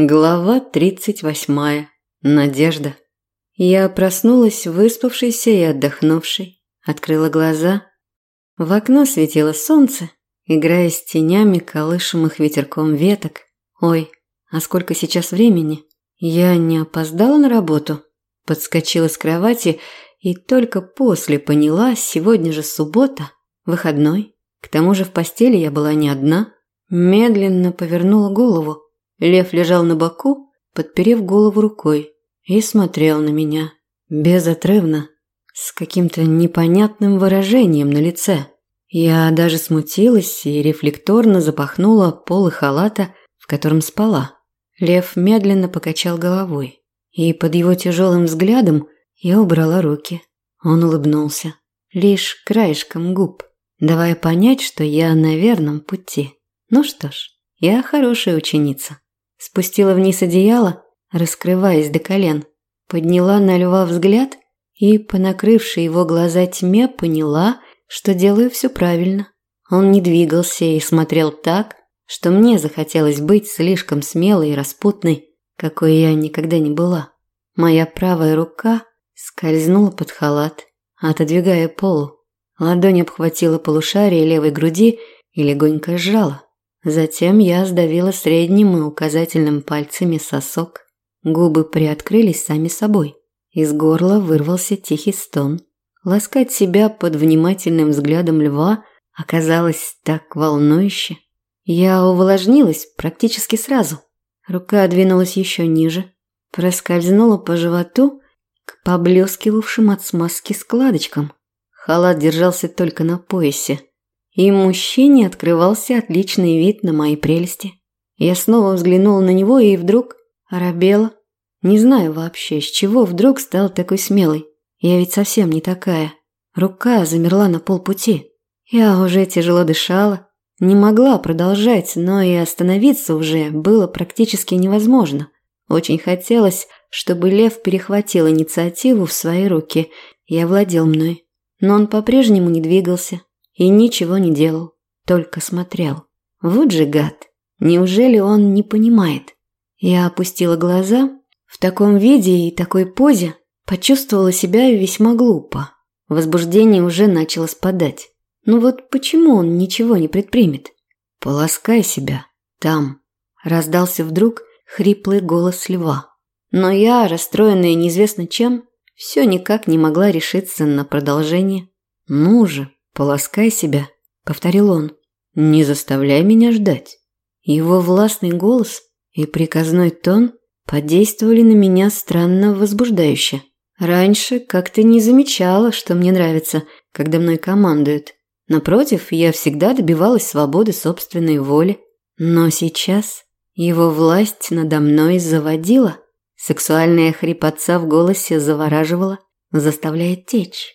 Глава 38. Надежда. Я проснулась, выспавшейся и отдохнувшей. Открыла глаза. В окно светило солнце, играя с тенями колышемых ветерком веток. Ой, а сколько сейчас времени? Я не опоздала на работу? Подскочила с кровати и только после поняла, сегодня же суббота, выходной. К тому же в постели я была не одна. Медленно повернула голову. Лев лежал на боку, подперев голову рукой, и смотрел на меня. Безотрывно, с каким-то непонятным выражением на лице. Я даже смутилась и рефлекторно запахнула полы халата, в котором спала. Лев медленно покачал головой, и под его тяжелым взглядом я убрала руки. Он улыбнулся, лишь краешком губ, давая понять, что я на верном пути. Ну что ж, я хорошая ученица. Спустила вниз одеяло, раскрываясь до колен. Подняла на льва взгляд и, по накрывшей его глаза тьме, поняла, что делаю все правильно. Он не двигался и смотрел так, что мне захотелось быть слишком смелой и распутной, какой я никогда не была. Моя правая рука скользнула под халат, отодвигая полу. Ладонь обхватила полушарие левой груди и легонько сжала. Затем я сдавила средним и указательным пальцами сосок. Губы приоткрылись сами собой. Из горла вырвался тихий стон. Ласкать себя под внимательным взглядом льва оказалось так волнующе. Я увлажнилась практически сразу. Рука двинулась еще ниже, проскользнула по животу к поблескивавшим от смазки складочкам. Халат держался только на поясе, и мужчине открывался отличный вид на мои прелести. Я снова взглянула на него и вдруг оробела. Не знаю вообще, с чего вдруг стал такой смелый. Я ведь совсем не такая. Рука замерла на полпути. Я уже тяжело дышала, не могла продолжать, но и остановиться уже было практически невозможно. Очень хотелось, чтобы Лев перехватил инициативу в свои руки и овладел мной. Но он по-прежнему не двигался, и ничего не делал, только смотрел. Вот же гад! Неужели он не понимает? Я опустила глаза. В таком виде и такой позе почувствовала себя весьма глупо. Возбуждение уже начало спадать. Ну вот почему он ничего не предпримет? Полоскай себя. Там. Раздался вдруг хриплый голос льва. Но я, расстроенная неизвестно чем, все никак не могла решиться на продолжение. Ну же, «Полоскай себя», — повторил он. «Не заставляй меня ждать». Его властный голос и приказной тон подействовали на меня странно возбуждающе. Раньше как-то не замечала, что мне нравится, когда мной командуют. Напротив, я всегда добивалась свободы собственной воли. Но сейчас его власть надо мной заводила. Сексуальная хрипотца в голосе завораживала, заставляя течь.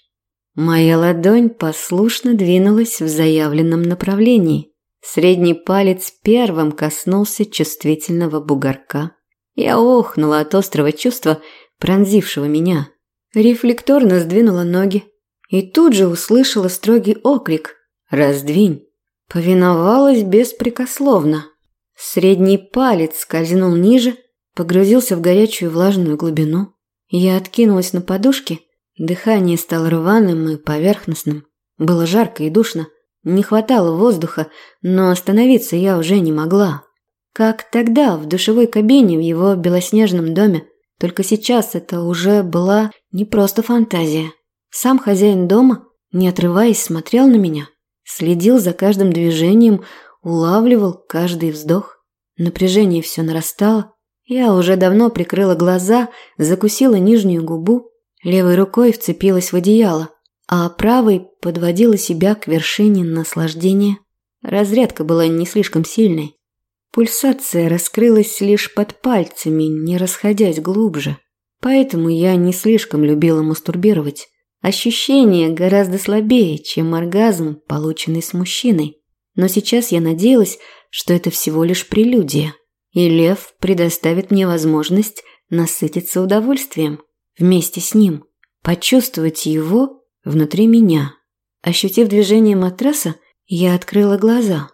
Моя ладонь послушно двинулась в заявленном направлении. Средний палец первым коснулся чувствительного бугорка. Я охнула от острого чувства, пронзившего меня. Рефлекторно сдвинула ноги и тут же услышала строгий окрик «Раздвинь!». Повиновалась беспрекословно. Средний палец скользнул ниже, погрузился в горячую влажную глубину. Я откинулась на подушке – Дыхание стало рваным и поверхностным. Было жарко и душно. Не хватало воздуха, но остановиться я уже не могла. Как тогда, в душевой кабине в его белоснежном доме. Только сейчас это уже была не просто фантазия. Сам хозяин дома, не отрываясь, смотрел на меня. Следил за каждым движением, улавливал каждый вздох. Напряжение все нарастало. Я уже давно прикрыла глаза, закусила нижнюю губу Левой рукой вцепилась в одеяло, а правой подводила себя к вершине наслаждения. Разрядка была не слишком сильной. Пульсация раскрылась лишь под пальцами, не расходясь глубже. Поэтому я не слишком любила мастурбировать. Ощущение гораздо слабее, чем оргазм, полученный с мужчиной. Но сейчас я надеялась, что это всего лишь прелюдия, и лев предоставит мне возможность насытиться удовольствием вместе с ним, почувствовать его внутри меня. Ощутив движение матраса, я открыла глаза.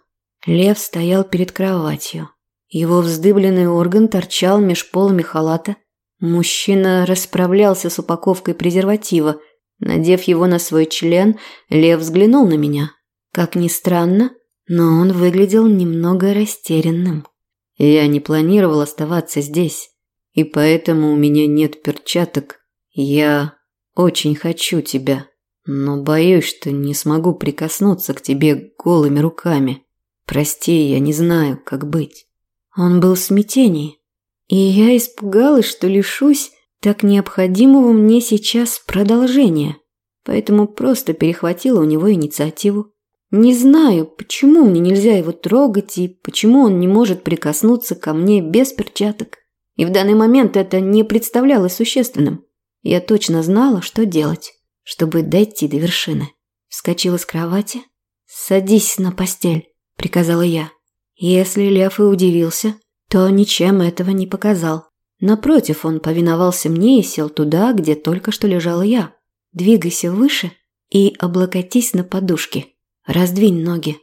Лев стоял перед кроватью. Его вздыбленный орган торчал меж полами халата. Мужчина расправлялся с упаковкой презерватива. Надев его на свой член, Лев взглянул на меня. Как ни странно, но он выглядел немного растерянным. Я не планировал оставаться здесь, и поэтому у меня нет перчаток. Я очень хочу тебя, но боюсь, что не смогу прикоснуться к тебе голыми руками. Прости, я не знаю, как быть. Он был в смятении, и я испугалась, что лишусь так необходимого мне сейчас продолжения, поэтому просто перехватила у него инициативу. Не знаю, почему мне нельзя его трогать и почему он не может прикоснуться ко мне без перчаток. И в данный момент это не представлялось существенным. Я точно знала, что делать, чтобы дойти до вершины. Вскочила с кровати. «Садись на постель», – приказала я. Если Лев и удивился, то ничем этого не показал. Напротив, он повиновался мне и сел туда, где только что лежала я. «Двигайся выше и облокотись на подушке», Раздвинь ноги.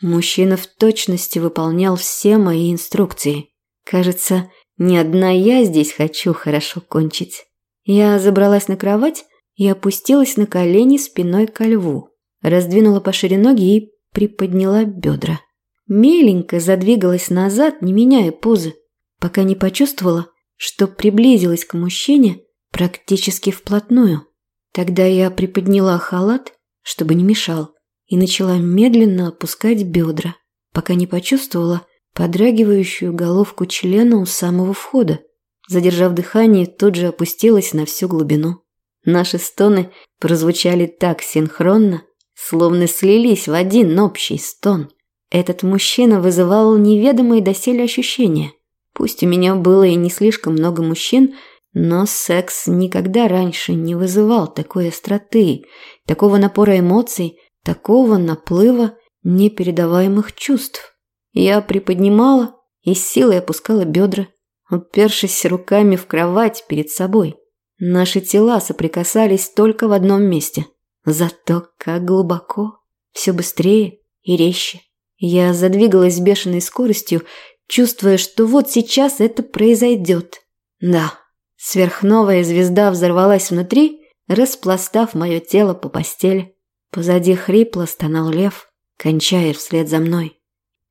Мужчина в точности выполнял все мои инструкции. Кажется, не одна я здесь хочу хорошо кончить. Я забралась на кровать и опустилась на колени спиной ко льву. Раздвинула пошире ноги и приподняла бедра. Меленько задвигалась назад, не меняя позы, пока не почувствовала, что приблизилась к мужчине практически вплотную. Тогда я приподняла халат, чтобы не мешал и начала медленно опускать бедра, пока не почувствовала подрагивающую головку члена у самого входа. Задержав дыхание, тут же опустилась на всю глубину. Наши стоны прозвучали так синхронно, словно слились в один общий стон. Этот мужчина вызывал неведомые доселе ощущения. Пусть у меня было и не слишком много мужчин, но секс никогда раньше не вызывал такой остроты, такого напора эмоций, такого наплыва непередаваемых чувств. Я приподнимала и с силой опускала бедра, упершись руками в кровать перед собой. Наши тела соприкасались только в одном месте. Зато как глубоко, все быстрее и резче. Я задвигалась с бешеной скоростью, чувствуя, что вот сейчас это произойдет. Да, сверхновая звезда взорвалась внутри, распластав мое тело по постели. Позади хрипло стонал лев, кончая вслед за мной.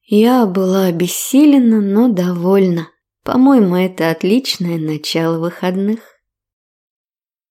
Я была обессилена, но довольна. По-моему, это отличное начало выходных.